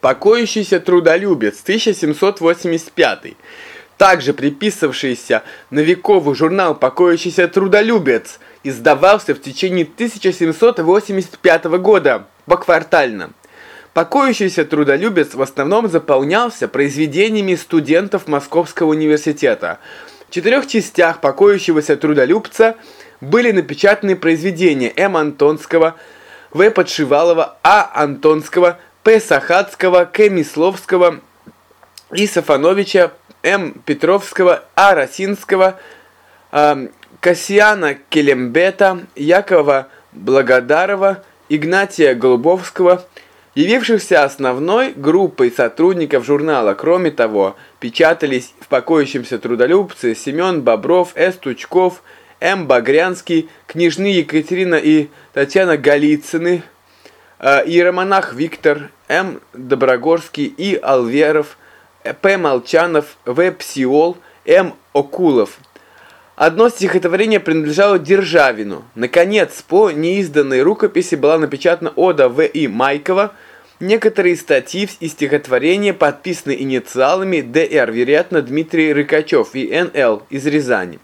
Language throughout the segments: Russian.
Покоящийся трудолюбец, 1785. Также приписывавшийся Новикову журнал «Покоящийся трудолюбец» издавался в течение 1785 года поквартально. Покоящийся трудолюбец в основном заполнялся произведениями студентов Московского университета. В четырех частях покоящегося трудолюбца были напечатаны произведения М. Антонского, В. Подшивалова, А. Антонского, П. Сахацкого, К. Мисловского и Сафановича, М. Петровского, А. Росинского, э, Кассиана Келембета, Якова Благодарова, Игнатия Голубовского, явившихся основной группой сотрудников журнала. Кроме того, печатались в покоящемся трудолюбце Семен Бобров, С. Тучков, М. Багрянский, княжны Екатерина и Татьяна Голицыны, иеромонах Виктор, М. Доброгорский и Алверов, П. Молчанов, В. Псиол, М. Окулов. Одно стихотворение принадлежало Державину. Наконец, по неизданной рукописи была напечатана ода В. И. Майкова. Некоторые статьи и стихотворения подписаны инициалами Д.Р. Вероятно, Дмитрий Рыкачев и Н.Л. из Рязани.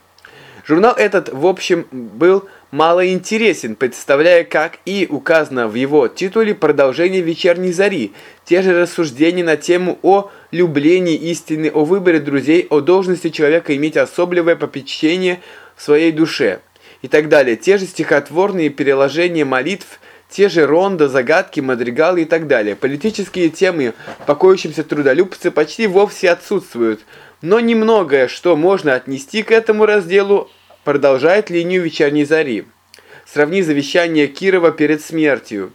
Журнал этот, в общем, был мало интересен, представляя, как и указано в его титуле, продолжение «Вечерней зари», те же рассуждения на тему о люблении истины, о выборе друзей, о должности человека иметь особливое попечение в своей душе и так далее. Те же стихотворные переложения молитв, те же ронда, загадки, мадригалы и так далее. Политические темы покоящимся трудолюбцы почти вовсе отсутствуют – но немногое, что можно отнести к этому разделу, продолжает линию «Вечерней зари». Сравни завещание Кирова перед смертью.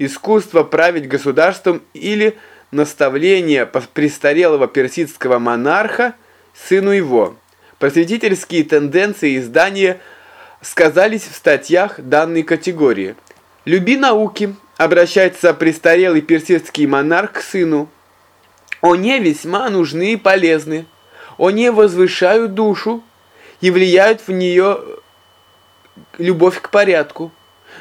Искусство править государством или наставление престарелого персидского монарха сыну его. Просветительские тенденции издания сказались в статьях данной категории. «Люби науки», обращается престарелый персидский монарх к сыну. «Они весьма нужны и полезны». Они возвышают душу и влияют в нее любовь к порядку.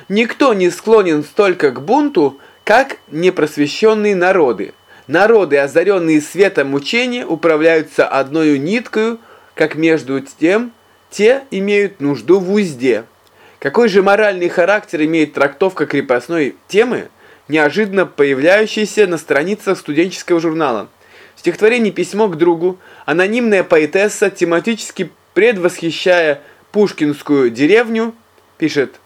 Никто не склонен столько к бунту, как непросвещенные народы. Народы, озаренные светом учения, управляются одной ниткою, как между тем те имеют нужду в узде. Какой же моральный характер имеет трактовка крепостной темы, неожиданно появляющаяся на страницах студенческого журнала? Стихотворении «Письмо к другу» анонимная поэтесса, тематически предвосхищая пушкинскую деревню, пишет.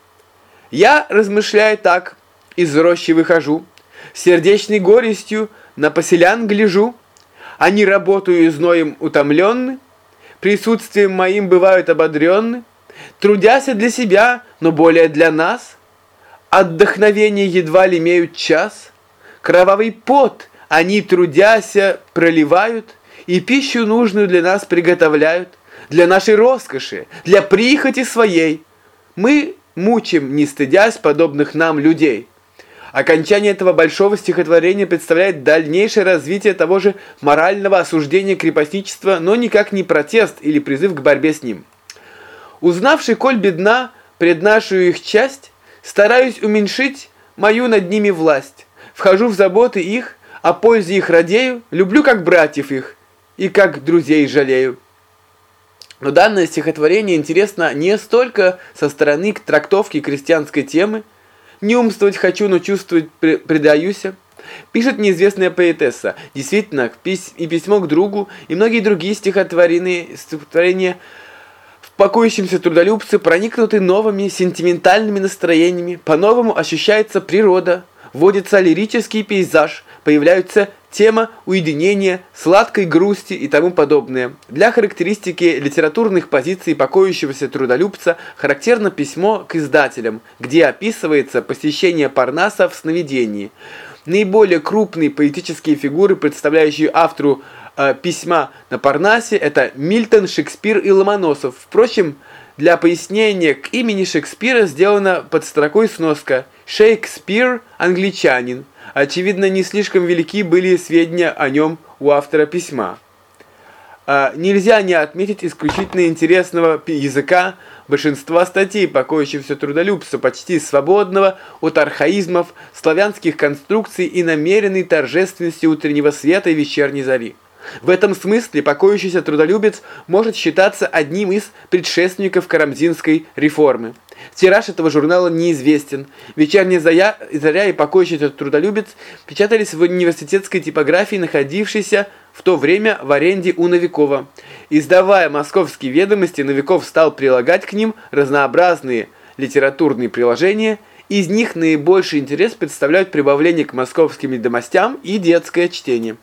«Я, размышляя так, из рощи выхожу, сердечной горестью на поселян гляжу, они работаю зноем утомленны, присутствием моим бывают ободренны, трудяся для себя, но более для нас, отдохновение едва ли имеют час, кровавый пот – они, трудяся, проливают и пищу нужную для нас приготовляют, для нашей роскоши, для прихоти своей. Мы мучим, не стыдясь подобных нам людей. Окончание этого большого стихотворения представляет дальнейшее развитие того же морального осуждения крепостничества, но никак не протест или призыв к борьбе с ним. Узнавший, коль бедна, пред нашу их часть, стараюсь уменьшить мою над ними власть. Вхожу в заботы их, о пользе их радею, люблю как братьев их и как друзей жалею. Но данное стихотворение интересно не столько со стороны трактовки крестьянской темы, не умствовать хочу, но чувствовать предаюсь, пишет неизвестная поэтесса. Действительно, и письмо к другу, и многие другие стихотворения, стихотворения в покоящемся трудолюбце проникнуты новыми сентиментальными настроениями, по-новому ощущается природа, вводится лирический пейзаж, появляются тема уединения, сладкой грусти и тому подобное. Для характеристики литературных позиций покоящегося трудолюбца характерно письмо к издателям, где описывается посещение Парнаса в сновидении. Наиболее крупные поэтические фигуры, представляющие автору э, письма на Парнасе, это Мильтон, Шекспир и Ломоносов. Впрочем, для пояснения к имени Шекспира сделана под строкой сноска «Шекспир – англичанин». Очевидно, не слишком велики были сведения о нем у автора письма. А, нельзя не отметить исключительно интересного языка большинства статей, покоящихся трудолюбства, почти свободного от архаизмов, славянских конструкций и намеренной торжественности утреннего света и вечерней зари. В этом смысле покоящийся трудолюбец может считаться одним из предшественников Карамзинской реформы. Тираж этого журнала неизвестен. «Вечерняя заря, заря» и «Покойщица трудолюбец» печатались в университетской типографии, находившейся в то время в аренде у Новикова. Издавая «Московские ведомости», Новиков стал прилагать к ним разнообразные литературные приложения. Из них наибольший интерес представляют прибавление к московским ведомостям и детское чтение.